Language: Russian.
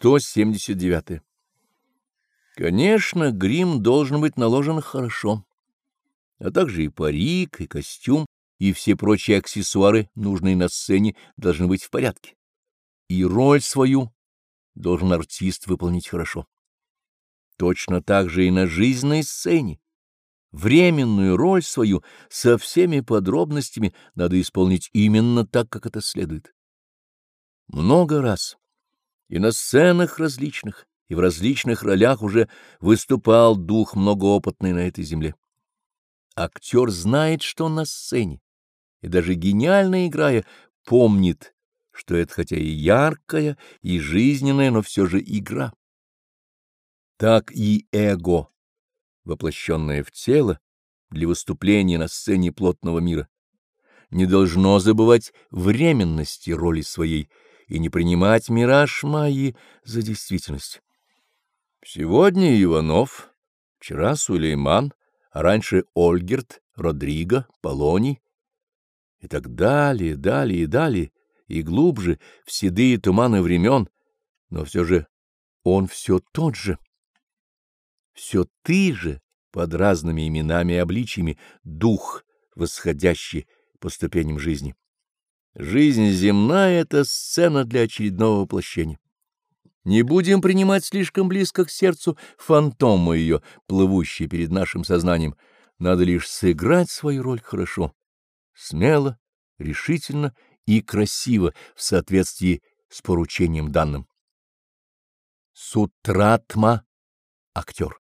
179. Конечно, грим должен быть наложен хорошо, а также и парик, и костюм, и все прочие аксессуары, нужные на сцене, должны быть в порядке. И роль свою должен артист выполнить хорошо. Точно так же и на жизненной сцене. Временную роль свою со всеми подробностями надо исполнить именно так, как это следует. Много раз и на сценах различных, и в различных ролях уже выступал дух многоопытный на этой земле. Актер знает, что на сцене, и даже гениально играя, помнит, что это хотя и яркая, и жизненная, но все же игра. Так и эго, воплощенное в тело, для выступления на сцене плотного мира, не должно забывать временности роли своей, и не принимать мираж Майи за действительность. Сегодня Иванов, вчера Сулейман, а раньше Ольгерт, Родриго, Полоний и так далее, далее и далее, и глубже в седые туманы времен, но все же он все тот же. Все ты же, под разными именами и обличьями, дух, восходящий по ступеням жизни. Жизнь земная — это сцена для очередного воплощения. Не будем принимать слишком близко к сердцу фантома ее, плывущие перед нашим сознанием. Надо лишь сыграть свою роль хорошо, смело, решительно и красиво в соответствии с поручением данным. Сутратма — актер.